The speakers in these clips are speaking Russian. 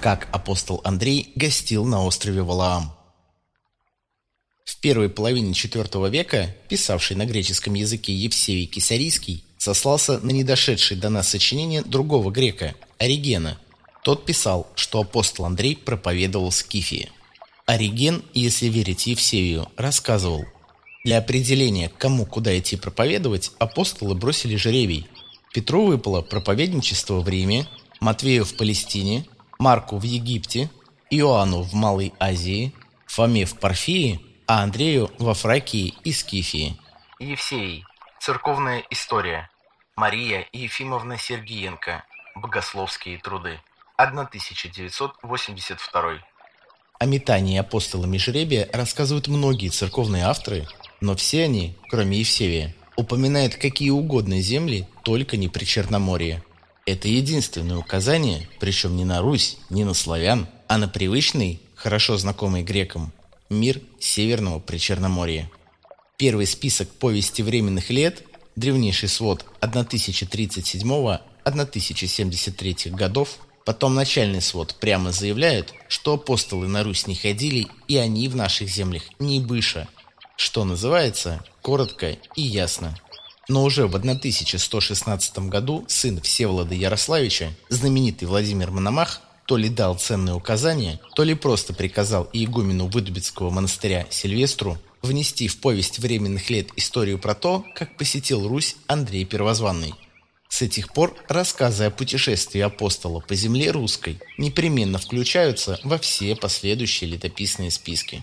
как апостол Андрей гостил на острове Валаам. В первой половине IV века писавший на греческом языке Евсевий Кесарийский сослался на недошедшее до нас сочинение другого грека, Оригена. Тот писал, что апостол Андрей проповедовал Скифии. Ориген, если верить Евсевию, рассказывал, для определения, кому куда идти проповедовать, апостолы бросили жребий. Петру выпало проповедничество в Риме, Матвею в Палестине, Марку в Египте, Иоанну в Малой Азии, Фоме в Парфии, а Андрею во Фракии и Скифии. Евсей. Церковная история. Мария Ефимовна Сергиенко. Богословские труды. 1982. О метании апостолами жребия рассказывают многие церковные авторы, но все они, кроме Евсевия, упоминают какие угодно земли, только не при Черноморье. Это единственное указание, причем не на Русь, не на славян, а на привычный, хорошо знакомый грекам, мир Северного Причерноморья. Первый список повести временных лет, древнейший свод 1037-1073 годов, потом начальный свод прямо заявляют, что апостолы на Русь не ходили и они в наших землях не быша, что называется коротко и ясно. Но уже в 1116 году сын Всеволода Ярославича, знаменитый Владимир Мономах, то ли дал ценные указания, то ли просто приказал игумену Выдубицкого монастыря Сильвестру внести в повесть временных лет историю про то, как посетил Русь Андрей Первозванный. С этих пор рассказы о путешествии апостола по земле русской непременно включаются во все последующие летописные списки.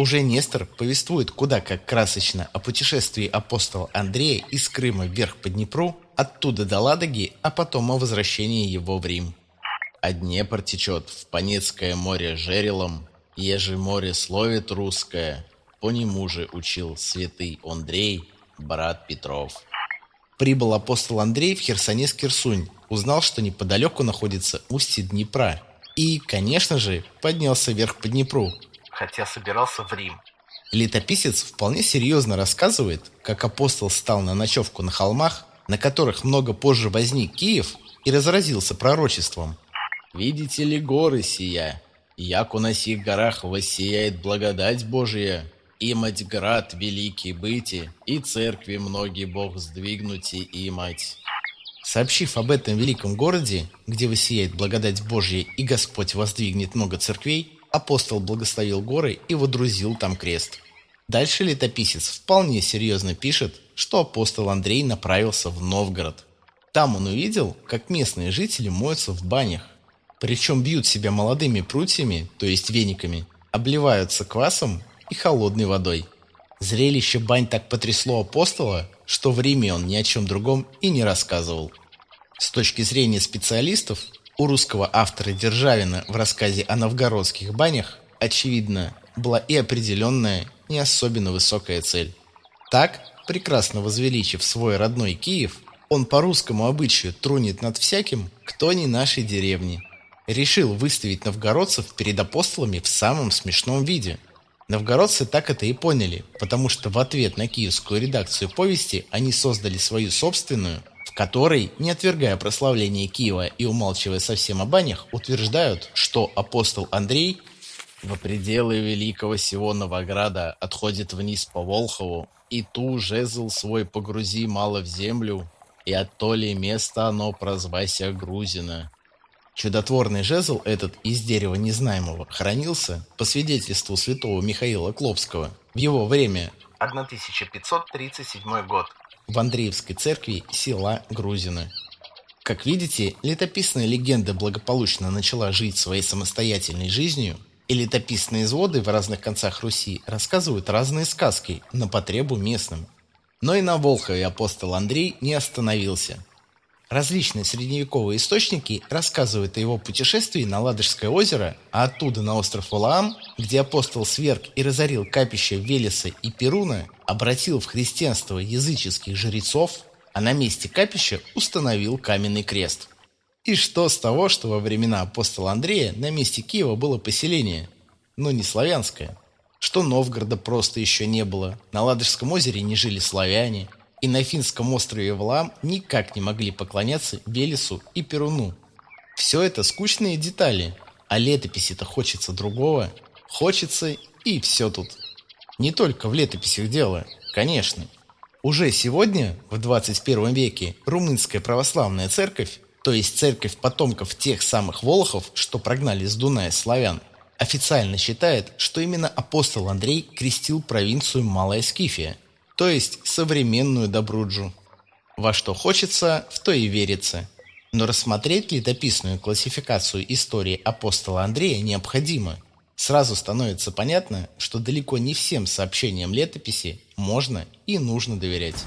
Уже Нестор повествует куда как красочно о путешествии апостола Андрея из Крыма вверх по Днепру, оттуда до Ладоги, а потом о возвращении его в Рим. «А Днепр течет в Панецкое море жерелом, еже море словит русское, по нему же учил святый Андрей, брат Петров. Прибыл апостол Андрей в Херсонес-Кирсунь, узнал, что неподалеку находится устье Днепра. И, конечно же, поднялся вверх по Днепру, хотя собирался в Рим. Летописец вполне серьезно рассказывает, как апостол стал на ночевку на холмах, на которых много позже возник Киев, и разразился пророчеством. «Видите ли горы сия? Яко на сих горах воссияет благодать Божия, имать град великий быти, и церкви многие Бог сдвигнути имать. Сообщив об этом великом городе, где высияет благодать Божья и Господь воздвигнет много церквей, апостол благословил горы и водрузил там крест. Дальше летописец вполне серьезно пишет, что апостол Андрей направился в Новгород. Там он увидел, как местные жители моются в банях. Причем бьют себя молодыми прутьями, то есть вениками, обливаются квасом и холодной водой. Зрелище бань так потрясло апостола, что в Риме он ни о чем другом и не рассказывал. С точки зрения специалистов, у русского автора Державина в рассказе о новгородских банях, очевидно, была и определенная, не особенно высокая цель. Так, прекрасно возвеличив свой родной Киев, он по русскому обычаю трунит над всяким, кто не нашей деревни. Решил выставить новгородцев перед апостолами в самом смешном виде – Новгородцы так это и поняли, потому что в ответ на киевскую редакцию повести они создали свою собственную, в которой, не отвергая прославление Киева и умалчивая совсем о банях, утверждают, что апостол Андрей во пределы великого сего Новограда отходит вниз по Волхову, и ту жезл свой погрузи мало в землю, и от то ли места оно прозвайся Грузина. Чудотворный жезл этот из дерева незнаемого хранился, по свидетельству святого Михаила Клопского, в его время 1537 год в Андреевской церкви села Грузины. Как видите, летописная легенда благополучно начала жить своей самостоятельной жизнью, и летописные изводы в разных концах Руси рассказывают разные сказки на потребу местным. Но и на Волхове апостол Андрей не остановился – Различные средневековые источники рассказывают о его путешествии на Ладожское озеро, а оттуда на остров Валаам, где апостол сверг и разорил капища Велеса и Перуна, обратил в христианство языческих жрецов, а на месте капища установил каменный крест. И что с того, что во времена апостола Андрея на месте Киева было поселение, но не славянское? Что Новгорода просто еще не было, на Ладожском озере не жили славяне – и на финском острове Валаам никак не могли поклоняться Велесу и Перуну. Все это скучные детали, А летописи-то хочется другого. Хочется и все тут. Не только в летописях дело, конечно. Уже сегодня, в 21 веке, румынская православная церковь, то есть церковь потомков тех самых волохов, что прогнали с Дуная славян, официально считает, что именно апостол Андрей крестил провинцию Малая Скифия, то есть современную Добруджу. Во что хочется, в то и верится. Но рассмотреть летописную классификацию истории апостола Андрея необходимо. Сразу становится понятно, что далеко не всем сообщениям летописи можно и нужно доверять.